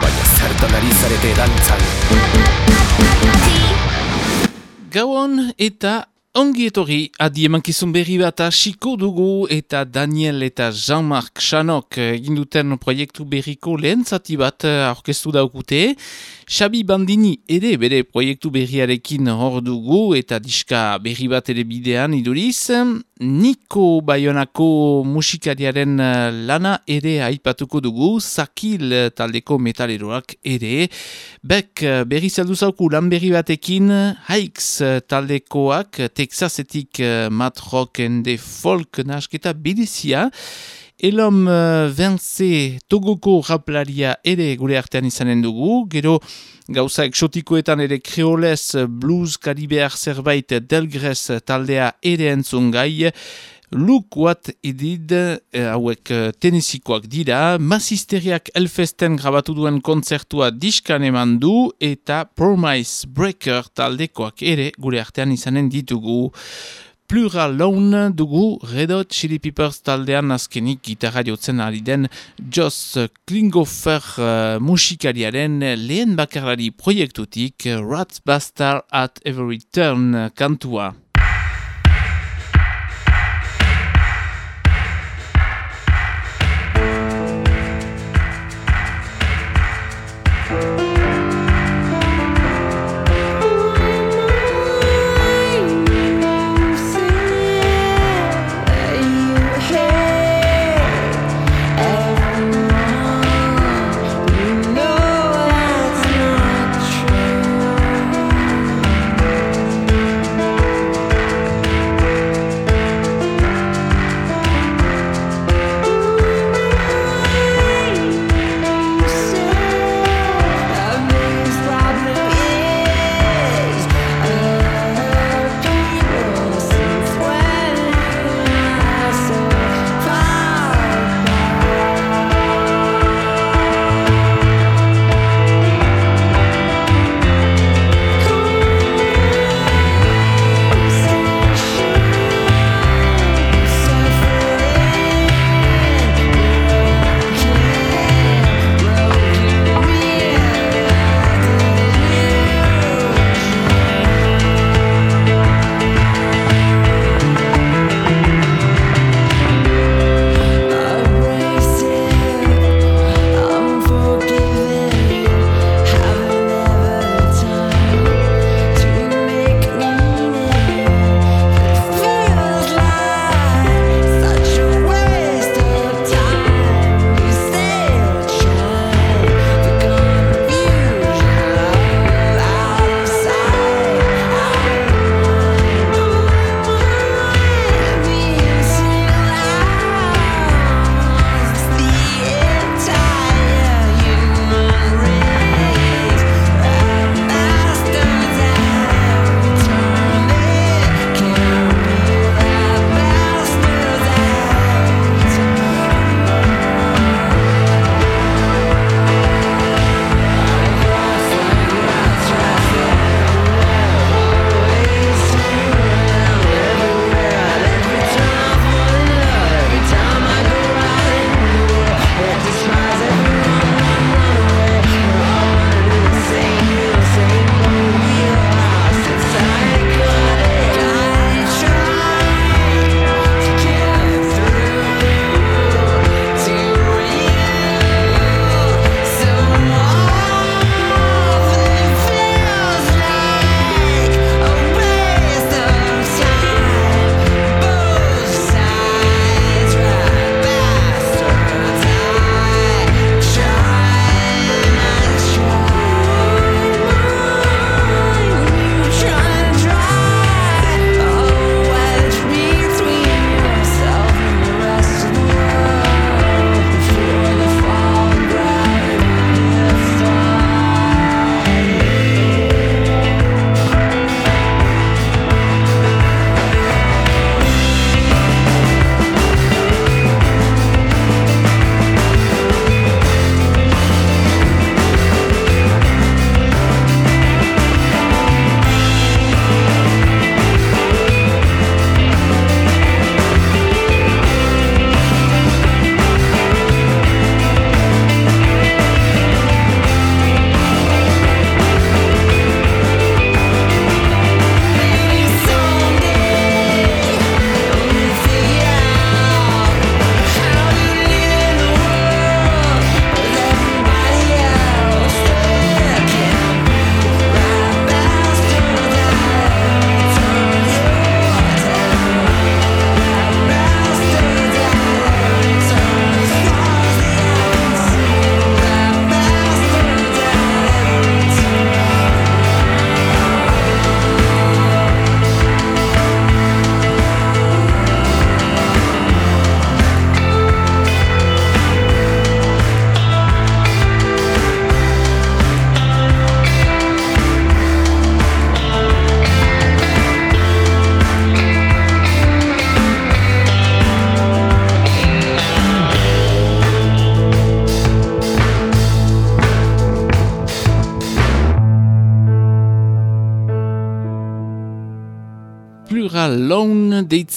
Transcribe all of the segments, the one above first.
Baina zertan ari zarete dantzan Gauan eta ongi etorri adi emankizun berri bat hasiko dugu eta Daniel eta Jean-Marc Chanok egin duten proiektu berriko lehen zati bat aurkeztu daukute. Xabi Bandini ere bere proiektu berriarekin hor dugu eta diska berri bat ere bidean iduriz. Niko Bayonako musikariaren eh, lana ere aipatuko dugu, Zakil taldeko metaleroak ere. Bek eh, berri zeldu zauku lan berri batekin, Hikes taldekoak, Texasetik eh, mat rock and folk nasketa bidizia. Elom uh, Vence Togoko raplaria ere gure artean izanen dugu, gero gauza eksotikoetan ere kreolez blues karibear zerbait delgrez taldea ere entzun gai, Look What He Did, eh, hauek eh, tenisikoak dira, Masisteriak Elfesten grabatu duen kontzertua diskan eman du, eta Promise Breaker taldekoak ere gure artean izanen ditugu. Plural Lone dugu Red Hot Chili Peppers taldean azkenik gitarra jotzen ari den Joss Klingofer uh, musikariaren lehen bakarlari proiektutik Rat Bastard at Every Turn kantua.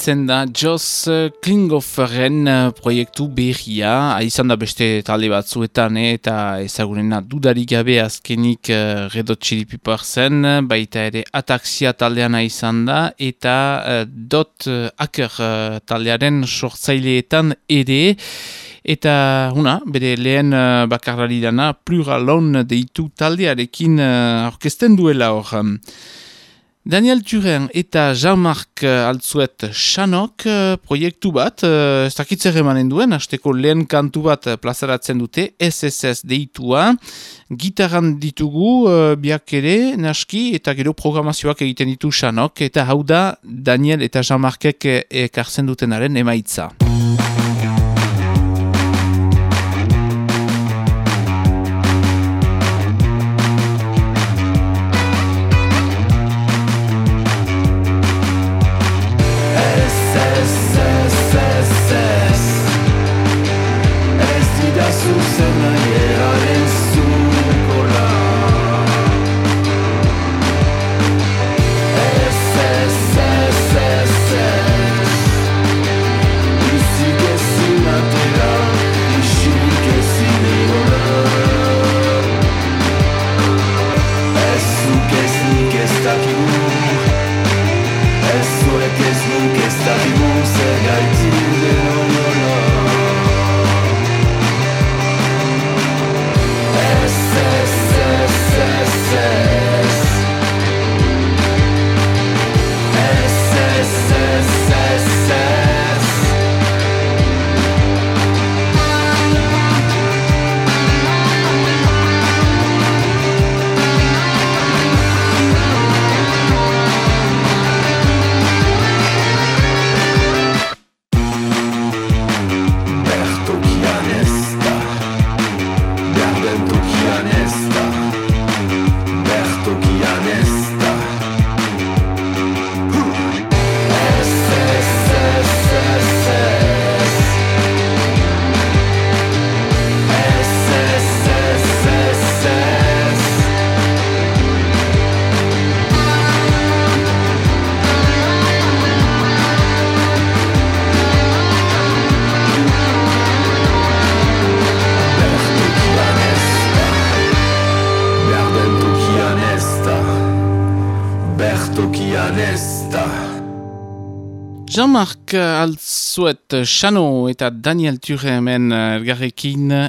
Deitzen da Joss Klinghofferren proiektu berria. Aizan da beste talde batzuetan eh, eta ezagunena dudarik gabe azkenik uh, Red Hot Chili zen, baita ere Ataxia taldean izan da eta Dot Aker uh, taldearen sortzaileetan ere. Eta, huna, bere lehen uh, bakarrari dana, Plural Loan deitu taldearekin uh, orkesten duela hor. Daniel Turen eta Jean-Marc uh, Altzuet Chanok uh, proiektu bat, uh, ez dakitzer emanen duen, hasteko lehen kantu bat plazaratzen dute, SSS deitua, gitarran ditugu biak ere, naski, eta gero programazioak egiten ditu Chanok, eta hau da Daniel eta Jean-Marcek ekartzen dutenaren emaitza. Chano eta Daniel Ture hemen eh,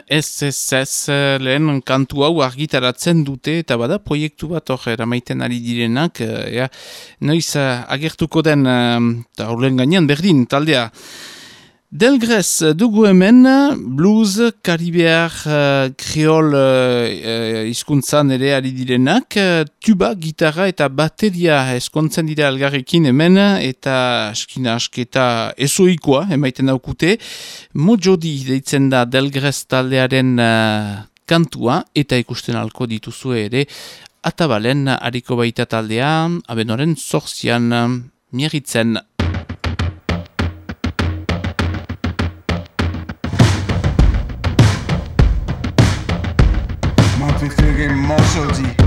SSS eh, lehen kantu hau argitaratzen dute eta bada proiektu bat hor eramaiten ari direnak eh, noiz agertuko den eta uh, gainean berdin taldea Delgrez dugu hemen blues, karibear, uh, kriol uh, izkuntzan ere ari direnak, tuba, gitarra eta bateria eskontzen dira algarrekin hemen eta askina asketa ezoikoa emaiten daukute. Mojodi deitzen da Delgrez taldearen uh, kantua eta ikusten alko dituzu ere atabalen hariko baita taldean, abenoren zorzian mieritzen. Cody.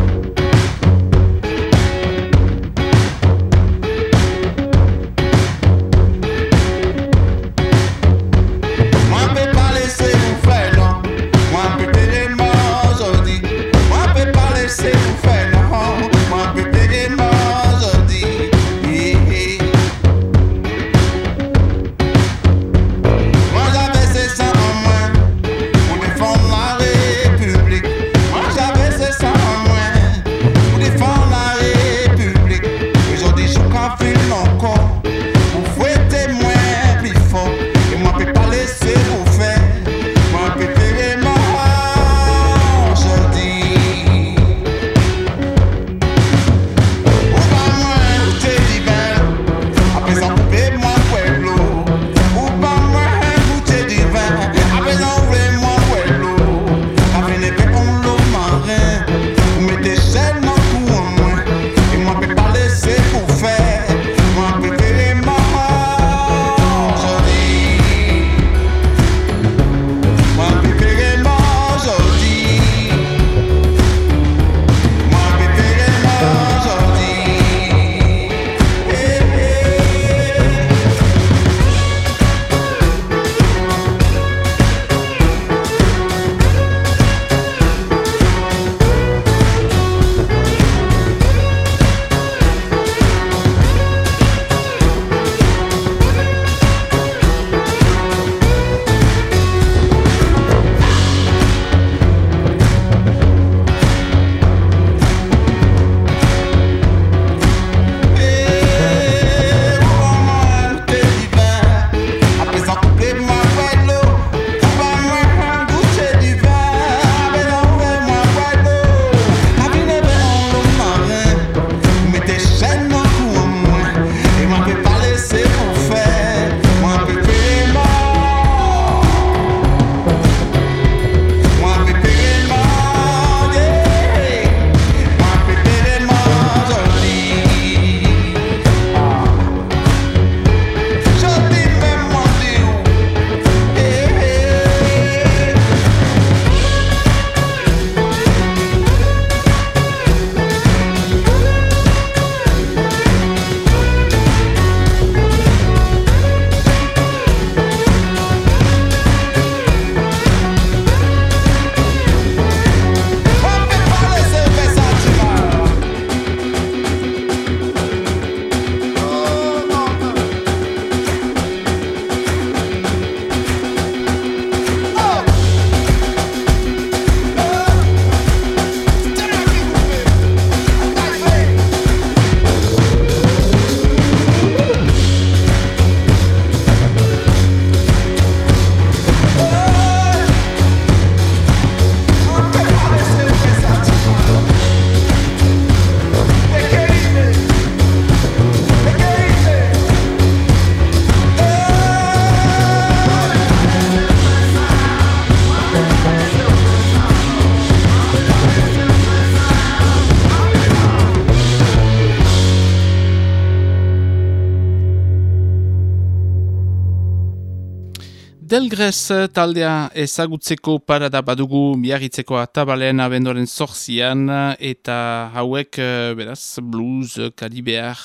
Delgrez taldea ezagutzeko parada badugu biarritzeko atabalean abendoren zorzian eta hauek beraz blues, karibear,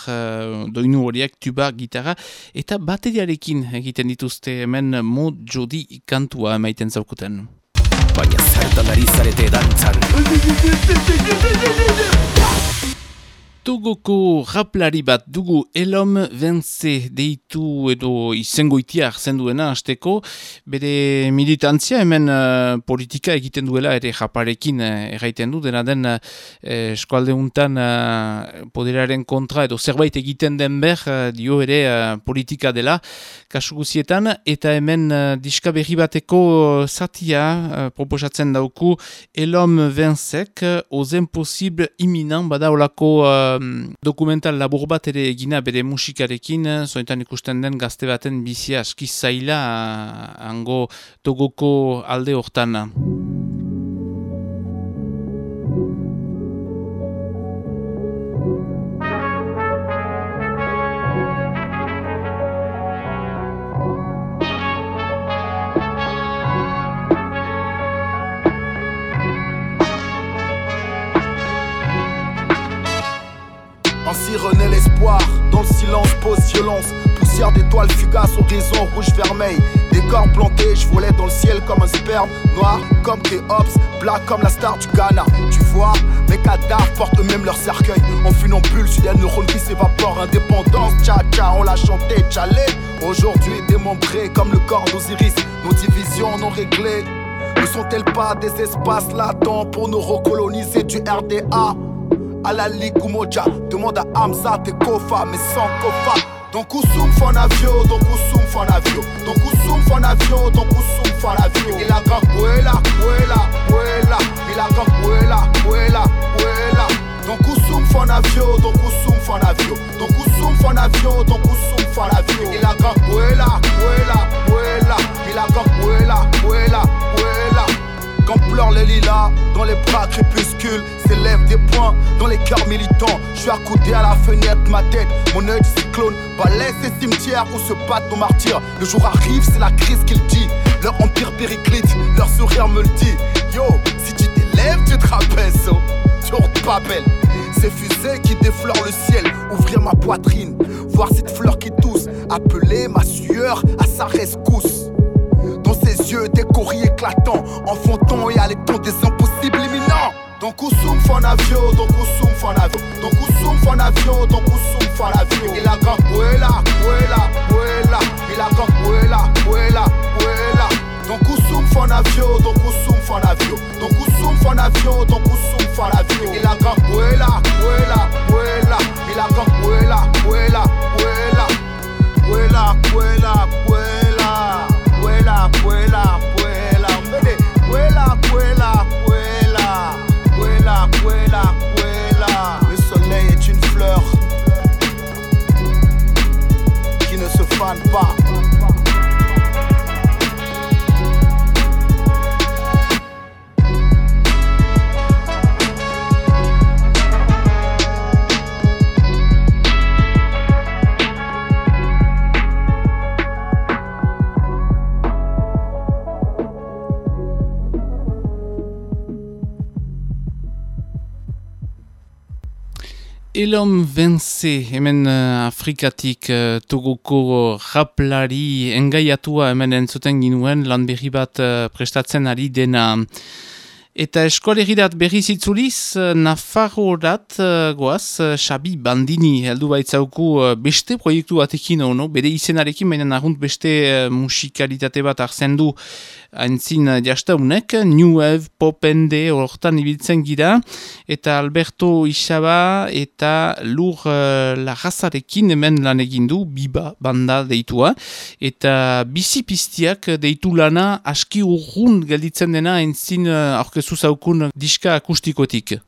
doinu horiek, tuba, gitarra eta bateriarekin egiten dituzte hemen mod jodi kantua emaiten zaukuten. Baina zertan ari zarete dantzan. Togoko raplari bat dugu elom vence deitu edo izango itiar zenduena azteko, bere militantzia hemen uh, politika egiten duela ere japarekin uh, erraiten du, dena den uh, eskualde untan uh, poderaren kontra edo zerbait egiten den ber uh, dio ere uh, politika dela kasu guzietan, eta hemen uh, diska berri bateko zatia uh, proposatzen dauku elom vencek uh, ozen posible iminan bada olako um, dokumental labur bat ere egina bere musikarekin, zoetan ikusten den gazte baten bizia askiz zaila hango togoko alde hortan. Poussière d'étoiles fugaces, horizon rouge-vermeil. Décor planté, je volais dans le ciel comme un sperme. Noir comme Kéops, black comme la star du Ghana. Tu vois, mes cadavres portent eux-mêmes leur cercueil. En funambule, sur des neurones qui s'évaporent. Indépendance, tcha tcha, on l'a chanté, tchalé. Aujourd'hui démembré comme le corps d'Osiris. Nos divisions non réglées. Ne sont-elles pas des espaces latents pour nous recoloniser du RDA? à la Ligue Umoja. Demande à Hamza et Kofa, mais sans Kofa. Donc Koussoum Fanavio, donc Koussoum Fanavio, donc Koussoum Fanavio, donc Koussoum Fanavio. Il a quand Bouela, Bouela, Bouela, il a quand Bouela, Bouela, Bouela. Donc Koussoum Fanavio, donc Koussoum Fanavio, donc Koussoum Fanavio, donc Koussoum Fanavio. Il a quand Bouela, Bouela, Bouela, il a quand Bouela, Bouela, Quand pleure les lilas dans les bras crépuscules s'élèvent des points dans les cœurs militants. Je suis accoudé à la fenêtre, ma tête, mon œil cyclone. Balais ces cimetières où se battent nos martyrs. Le jour arrive, c'est la crise qu'il dit. Leur empire périclite, leur sourire me le dit. Yo, si tu t'élèves, tu te rappelles, so. Tourne pas belle. Ces fusées qui déflorent le ciel, ouvrir ma poitrine, voir cette fleur qui tousse, appeler ma sueur à sa rescousse yeux des courriers éclatants, en et à des impossibles imminents. Donc Koussoum fan avio, donc Koussoum fan avio, donc Koussoum fan avio, donc Koussoum fanavie. Il a gang Ouela, Ouela, Ouela, il a gang Ouela, Ouela, Ouela. Donc Koussoum fan avio, donc Koussoum fan avio, donc Koussoum fan avio, donc Koussoum Elom Vence, hemen uh, Afrikatik uh, Togoko raplari engaiatua hemen entzuten ginuen lan berri bat uh, prestatzen ari dena. Eta eskolegirat berri zitzuliz, Nafarrorat uh, goaz, uh, Xabi Bandini heldu baitzauku uh, beste proiektu batekin ono, bere izenarekin, baina nahunt beste uh, musikalitate bat arzen du haintzin jastaunek, New Wave, Pop Ende, hortan ibiltzen gira, eta Alberto Isaba eta Lur uh, Lagazarekin hemen lan egin du, Biba banda deitua, eta bizi piztiak deitu lana aski urrun gelditzen dena haintzin uh, aurkezu zaukun diska akustikotik.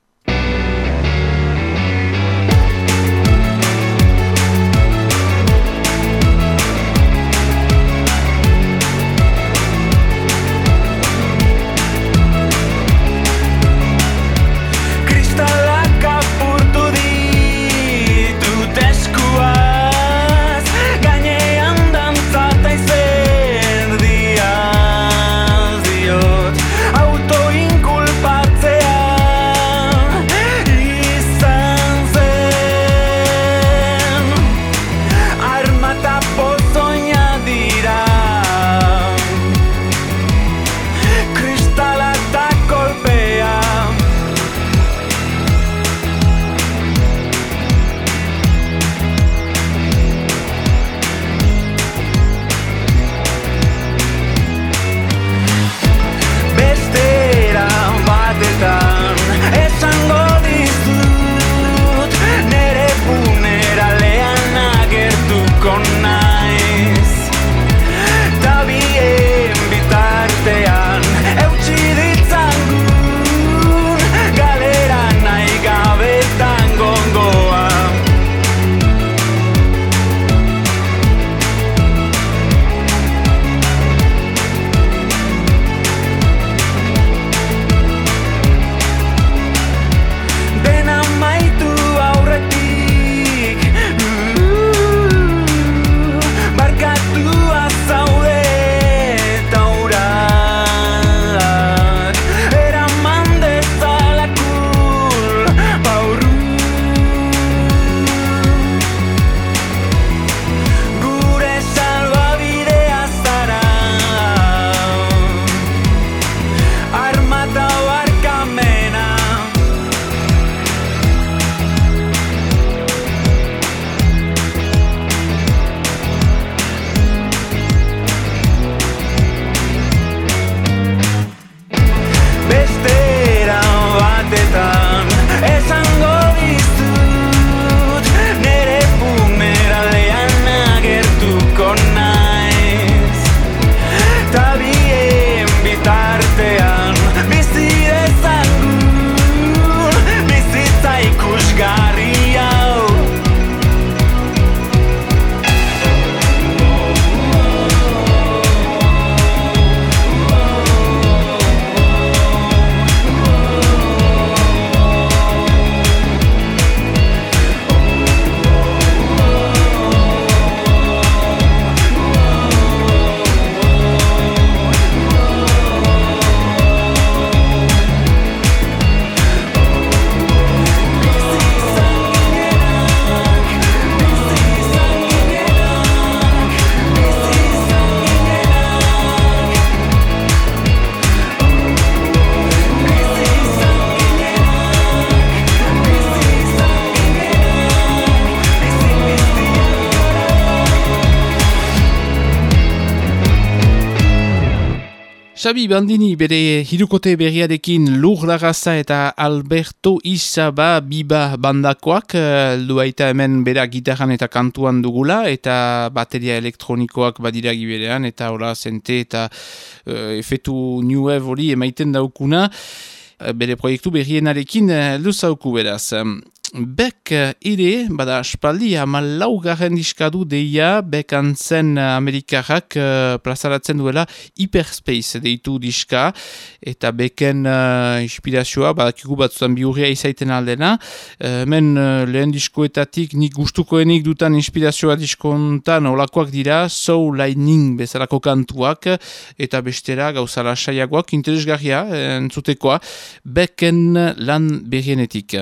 Xabi Bandini bere hirukote berriarekin lur lagaza eta Alberto Isaba biba bandakoak eh, duaita hemen bera gitarran eta kantuan dugula eta bateria elektronikoak badira giberean eta hola zente eta uh, efetu New Wave hori emaiten daukuna eh, bere proiektu berrienarekin luzauku beraz. Bek ere, bada espaldi, amalau garen diskadu deia, bek antzen Amerikarrak uh, plazaratzen duela Hyperspace deitu diska, eta beken uh, inspirazioa, badakigu batzutan biurria izaiten aldena, uh, men uh, lehen diskoetatik nik gustukoenik dutan inspirazioa diskontan olakoak dira, Soul Lightning bezalako kantuak, eta bestera gauzala saiagoak interesgarria, entzutekoa, beken lan berrienetik.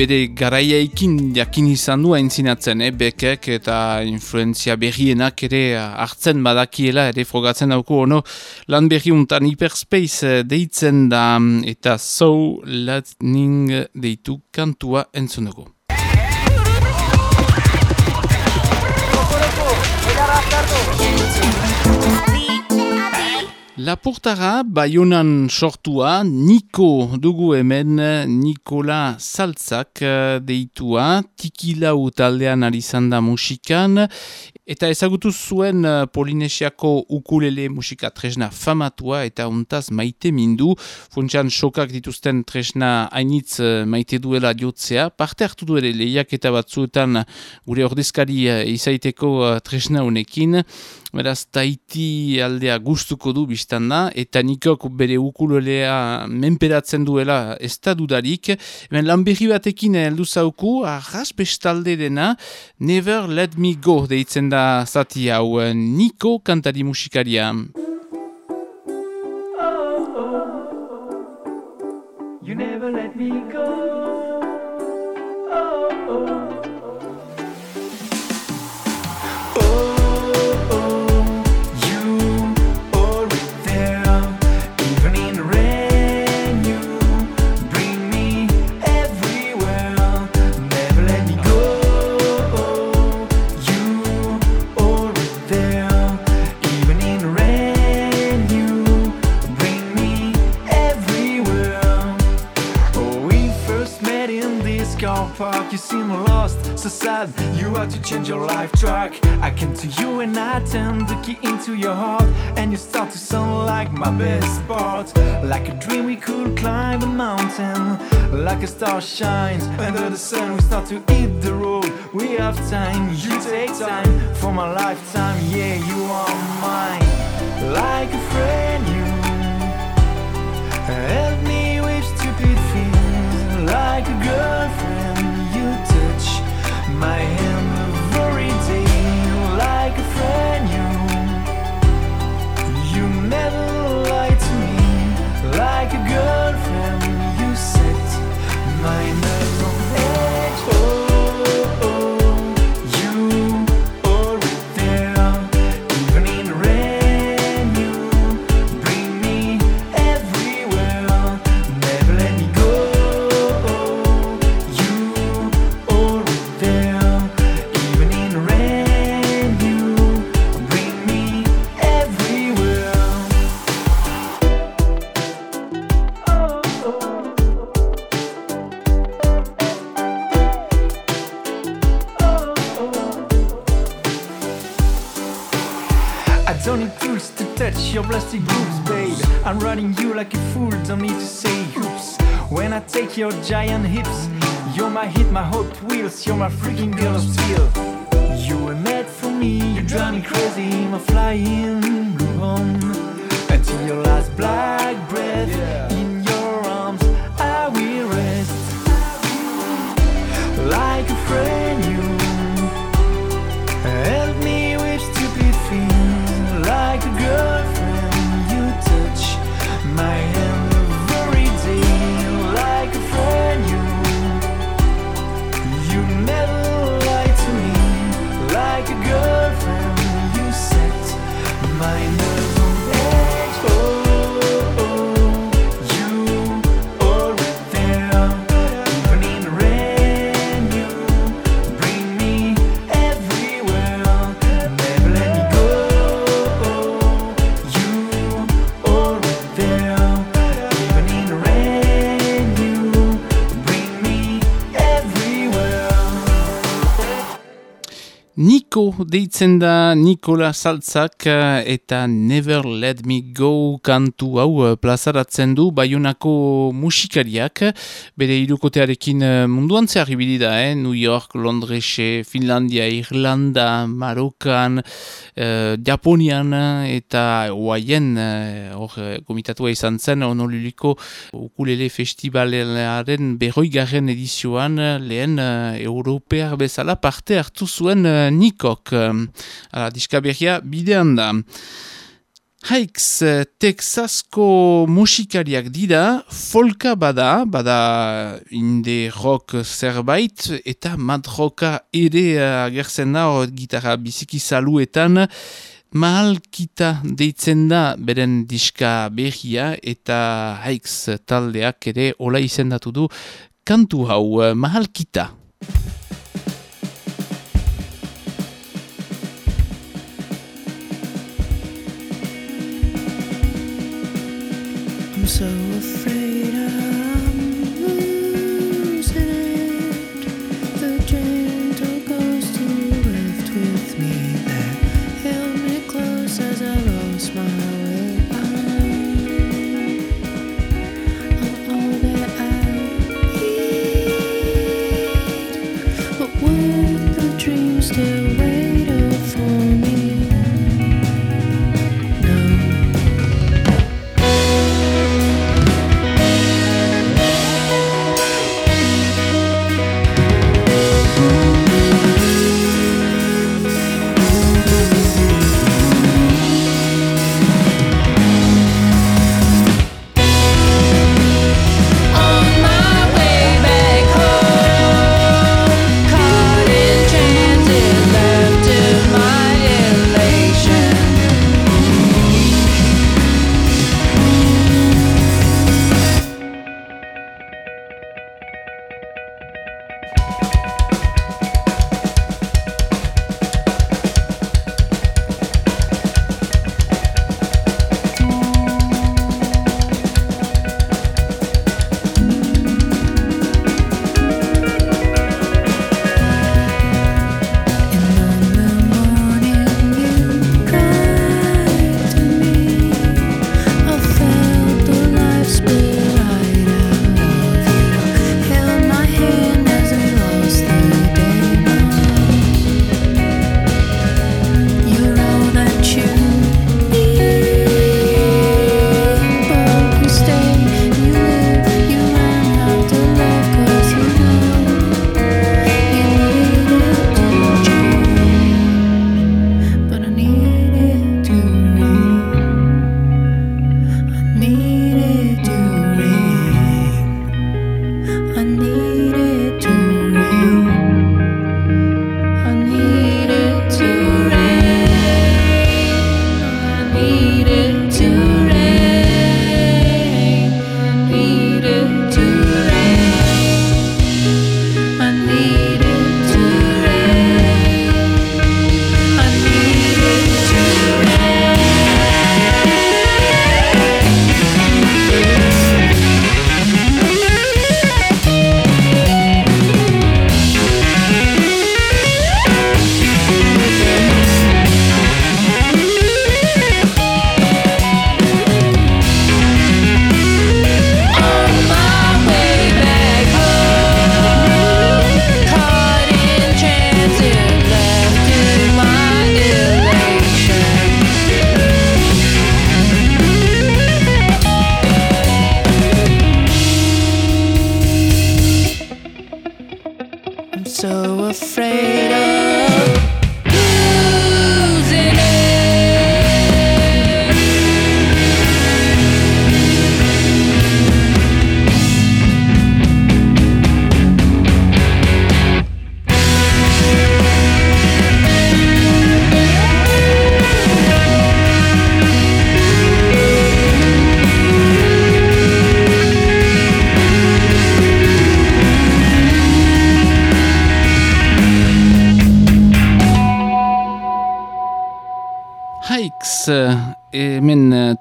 Bere garaiaikin jakin izan du aintzinatzen, eh? bekek eta influenzia berrienak ere hartzen badakiela, ere frogatzen dauko ono lan berri untan hyperspace eh, deitzen da eta so lightning deitu kantua entzun Lapurtara Bayonan sortua Niko dugu hemen Nikola Saltzak eh, deitua Tikilau taldean ari da musikan eta ezagutu zuen eh, Polinesiako ukulele musika tresna famatua eta untaz maite mindu. Funtsan sokak dituzten tresna hainitz eh, maite duela jotzea. Parte hartu du ere lehiak eta batzuetan gure ordezkari izaiteko tresna honekin beraz Tahiti aldea gustuko du biztan da, eta nikok bere ukulelea menperatzen duela ez da dudarik. Hemen lan berri batekin heldu zauku, arras bestalde dena, Never Let Me Go deitzen da zati hau, Niko kantari musikaria. You never let me go. Park. You seem lost, so sad. You had to change your life track. I came to you and I turned the key into your heart. And you start to sound like my best part. Like a dream, we could climb a mountain. Like a star shines under the sun. We start to hit the road. We have time, you take time for my lifetime. Yeah, you are mine. Like a friend, giant hips, you're my hit, my hot wheels, you're my freaking Niko deitzen da Nikola Saltzak eh, eta Never Let Me Go kantu hau eh, plazaratzen du Bayonako musikariak bere irukotearekin eh, munduan zehar ibili da, eh? New York, Londrese, Finlandia, Irlanda, Marokan, eh, Japonian eta Hawaien hor eh, komitatua izan zen honoluliko ukulele festivalaren berroi garren edizioan eh, lehen eh, europear bezala parte hartu zuen eh. Eh, Ala, diska berria bidean da. Hikes, eh, Texasko musikariak dira, folka bada, bada inde rock zerbait, eta mad rocka ere eh, agertzen da gitarra biziki saluetan, Mahalkita deitzen da beren diska berria eta Hikes taldeak ere ola izendatu du kantu hau eh, Mahalkita. So afraid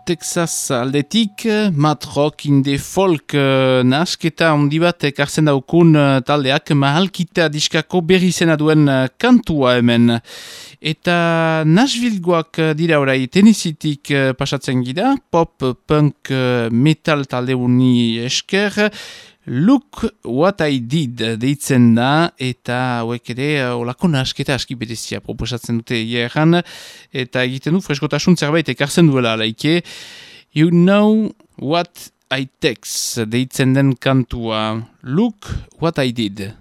Texas aldetik, matrok inde folk eh, uh, nasketa ondibat ekartzen daukun uh, taldeak mahalkita diskako berri zena duen uh, kantua hemen. Eta Nashvilleguak dira orai tenizitik uh, pasatzen gida, pop, punk, uh, metal talde esker, Look what I did deitzen da, eta hauek ere olako nasketa aski berezia proposatzen dute egeran, eta egiten du freskotasun zerbait ekartzen duela laike. You know what I text deitzen den kantua. Look what I did.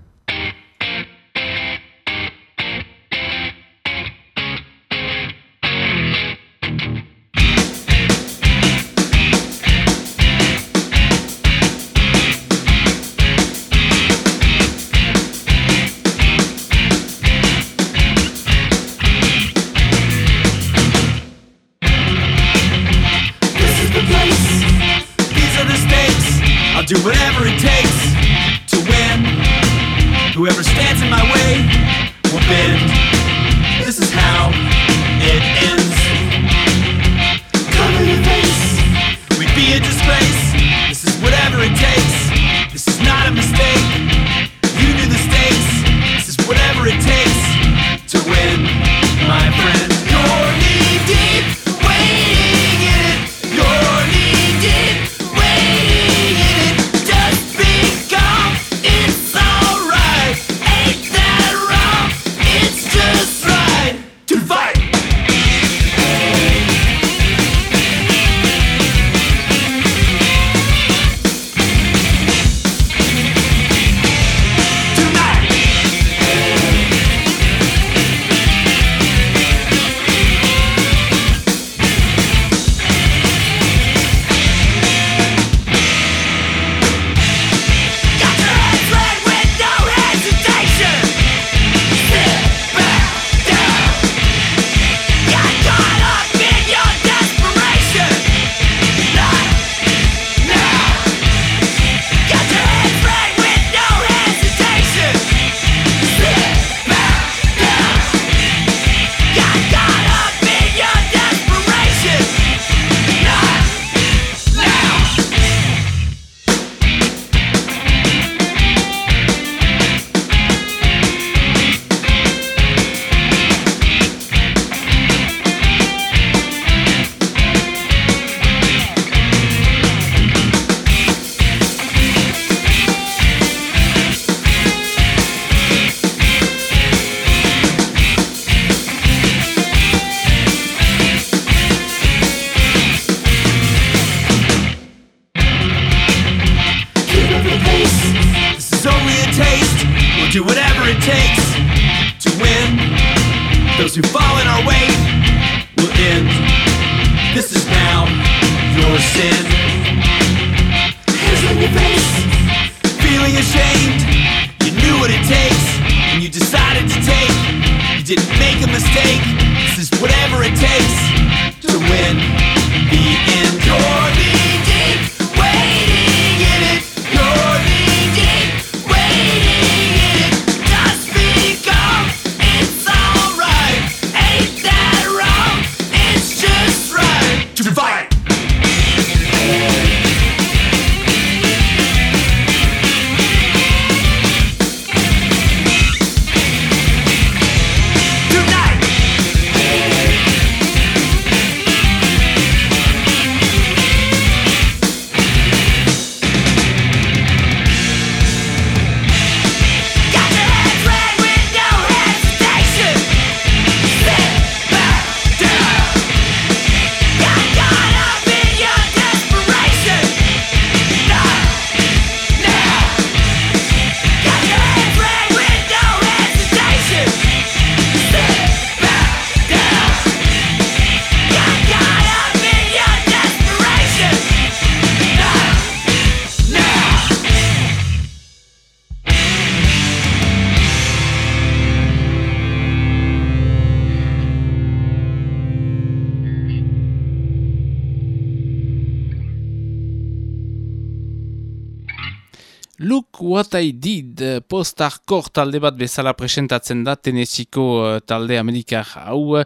What I Did eh, post-hardcore talde bat bezala presentatzen da Tennesseko eh, talde amerikar hau,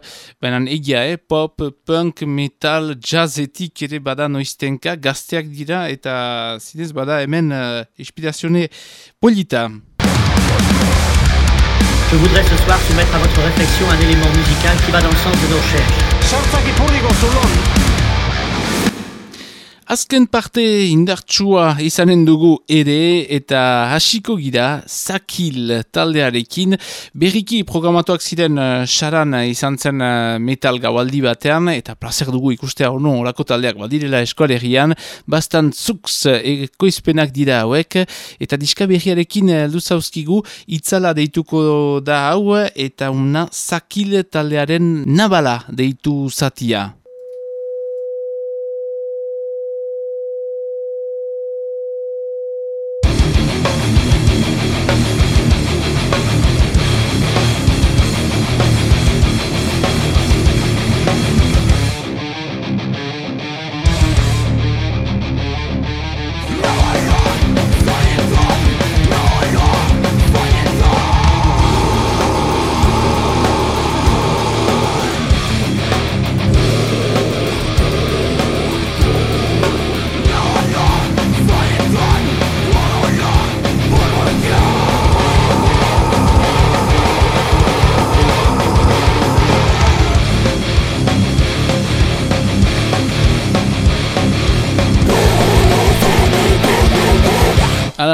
benen egia, eh? pop, punk, metal, jazzetik ere bada noiztenka, gazteak dira eta zinez bada hemen uh, inspirazione polita. Je voudrais ce soir soumettre à votre réflexion un élément musical qui va dans le sens de nos recherches. Azken parte indartsua izanen dugu ere eta hasiko gira Zakil taldearekin. Berriki programatuak ziren uh, saran izan zen uh, metal gaualdi batean eta placer dugu ikustea ono olako taldeak badirela eskualerian. Bastan zuks ekoizpenak dira hauek eta diska berriarekin luzauzkigu itzala deituko da hau eta una Zakil taldearen nabala deitu zatia.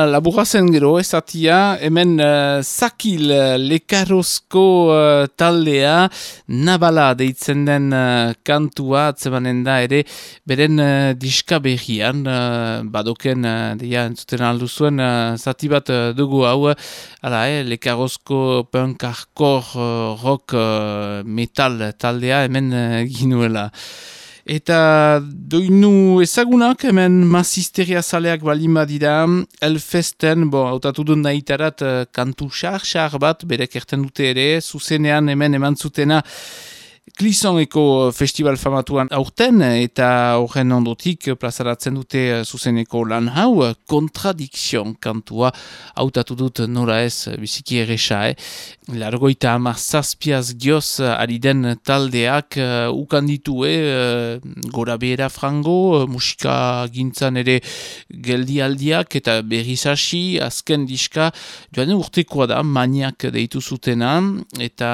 Hala, laburra zen gero, ezatia, hemen uh, Zakil uh, Lekarozko uh, taldea Nabala deitzen den uh, kantua atzemanen da ere beren uh, diska berrian uh, badoken uh, deia entzuten aldu zuen uh, zati bat uh, dugu hau hala, eh, Lekarozko punk hardcore uh, rock metal taldea hemen uh, ginuela. Eta doinu ezagunak hemen mazisteria zaleak balin badira, Elfesten, bo, autatu duen nahitarat, uh, kantu xar-xar bat, berek erten dute ere, zuzenean hemen eman zutena, Klisoneko festival famatuan aurten eta horren ondotik plazaratzen dute zuzeneko lan hau kontradikzion kantua hautatu dut nora ez biziki erresa eh? largoita ama zazpiaz gioz ari den taldeak uh, ukan ditu eh? gora behera frango musika gintzan ere geldialdiak eta berrizasi azken diska joan urtekoa da maniak deitu zutena eta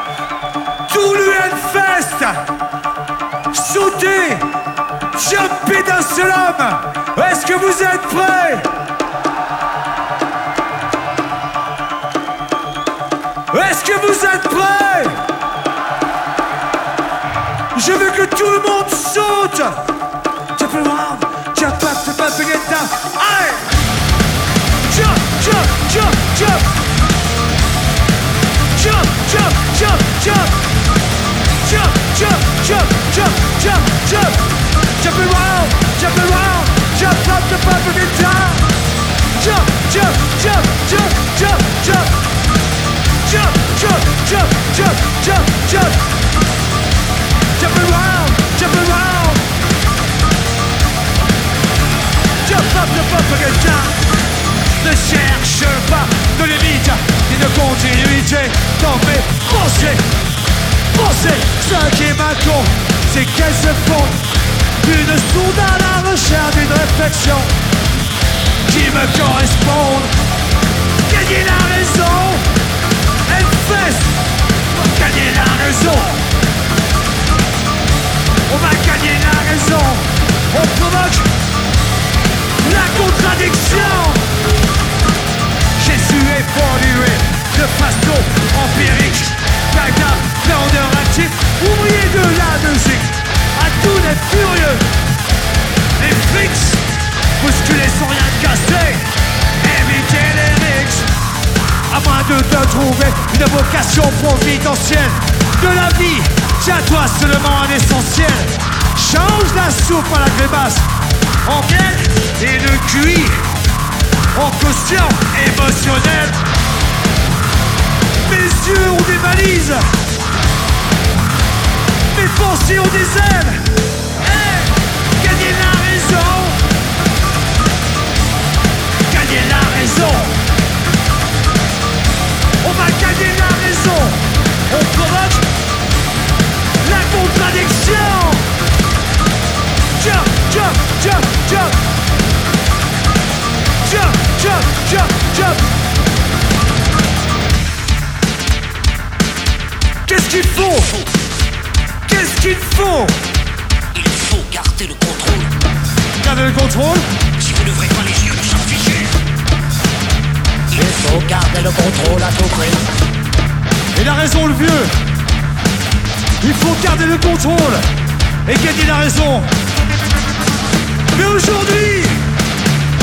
tout l'UNFest sauter, jumper d'un seul homme. Est-ce que vous êtes prêts? Est-ce que vous êtes prêts? Je veux que tout le monde saute. Jump around, jump up, jump up get down jump, jump, jump Jump, jump, jump, jump, jump, jump. Jump around, jump around Jump up, get down Jump, jump, jump, jump, jump, jump. Jump, jump, jump, jump, jump, jump. Jump around, jump around Jump up, get down Ne cherche pas de limite ni de continuité T'en fais penser, Ce qui est con, c'est qu'elle se font Une sonde à la recherche d'une réflexion Qui me corresponde. Gagner la raison Elle fesse. Gagner la raison. On va gagner la raison. On provoque la contradiction. Jésus est pollué de façon vocation providentielle de la vie. Tiens-toi seulement un essentiel. Change la soupe à la grébasse en miel et le cuit en quotient émotionnel. Mes yeux ont des valises, mes pensées ont des ailes. Gagner la raison, gagner la la raison. On provoque la contradiction. Jump, jump, jump, jump. Jump, jump, jump, jump. Qu'est-ce qu'il faut Qu'est-ce qu'il faut Il faut garder le contrôle. Gardez le contrôle? Si vous n'ouvrez pas les yeux, nous sommes fichés. Il faut garder le contrôle à tout prix. Il a raison le vieux Il faut garder le contrôle. Et gagner la raison? Mais aujourd'hui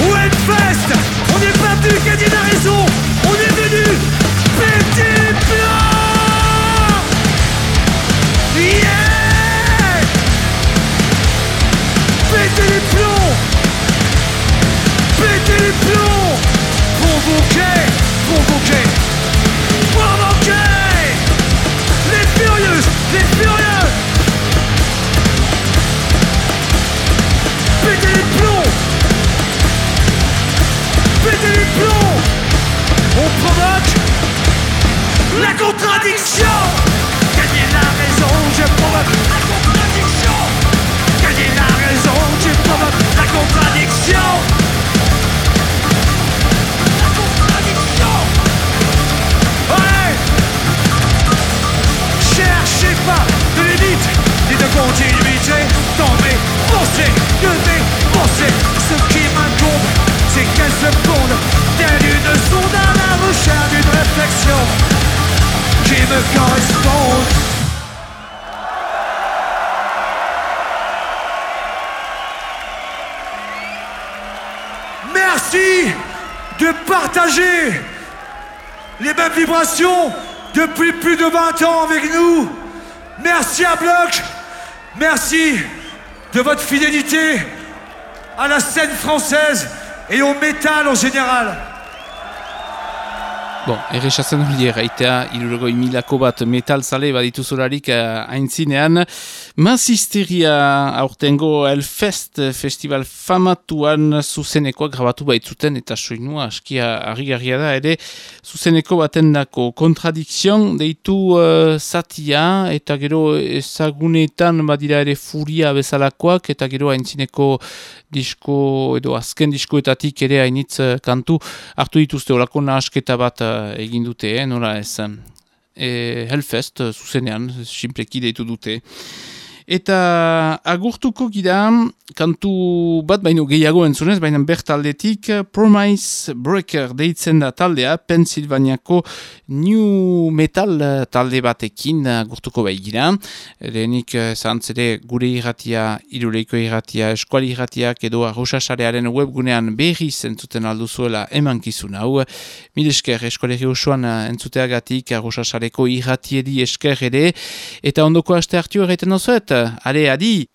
Au Hellfest On n'est pas venu gagner la raison. On est venu péter les plombs Yeah! Péter les plombs Péter les plombs Provoquer Merci de partager les mêmes vibrations depuis plus de 20 ans avec nous. Merci à Bloc. Merci de votre fidélité à la scène française et au métal en général. Bon, erresatzen hori erraitea, irurogoi milako bat metal zale badituzularik uh, aintzinean. Mazisteria aurtengo Elfest festival famatuan zuzenekoak grabatu baitzuten eta soinua askia harrigarria da ere zuzeneko baten dako kontradikzion deitu uh, zatia eta gero ezagunetan badira ere furia bezalakoak eta gero aintzineko disko edo azken diskoetatik ere hainitz eh, kantu hartu dituzte olako nahasketa bat eh, egin dute, nola ez. E, Hellfest zuzenean, simpleki deitu dute. Eta agurtuko gira, kantu bat baino gehiago entzunez, baina bertaldetik Promise Breaker deitzen da taldea, Pennsylvaniako New Metal talde batekin agurtuko bai gira. Lehenik zantzere gure irratia, iruleiko irratia, eskuali irratiak edo arrosasarearen webgunean berri zentzuten alduzuela emankizun hau. Mil esker eskualeri osoan entzuteagatik arrosasareko irratiedi esker ere, eta ondoko aste hartu erraiten osuet, Allez, adi